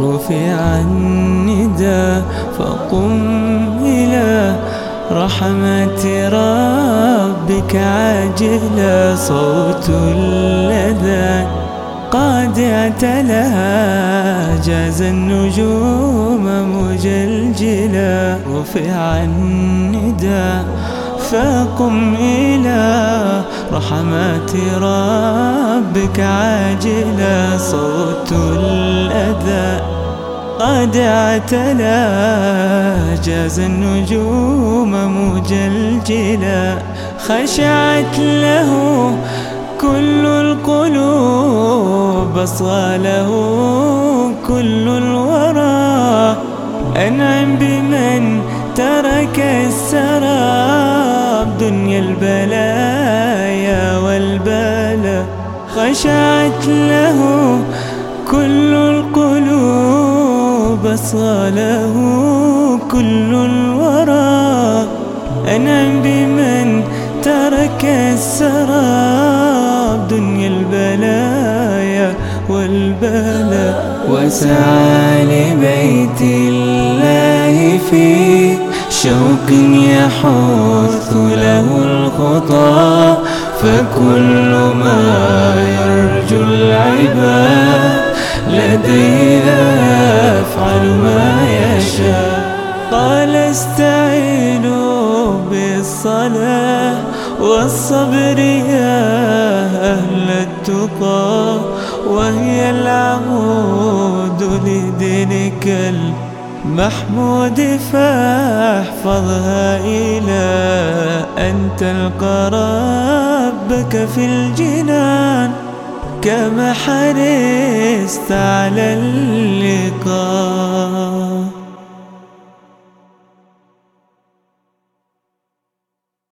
رفع الندى فقم إلى رحمة ربك عاجلا. صوت الأذان قد اعتلى جاز النجوم مجلجلا. رفع الندى فقم إلى رحمات ربك عاجلا. صوت الأذى قد اعتلى جاز النجوم مجلجلا. خشعت له كل القلوب بصغى له كل الورى. أنعم بمن ترك السراب دنيا البلايا والبلاء خشعت له كل القلوب بصغى له كل الورى. أنعم بمن ترك السراب دنيا البلايا والبلاء وسعى لبيت الله في شوق يحث له الخطى. فكل ما يرجو العباد لديه بالصلاة والصبر يا أهل التقى وهي العمود لدينك المحمود. فاحفظها إلى أن تلقى ربك في الجنان كما حرصت على اللقاء.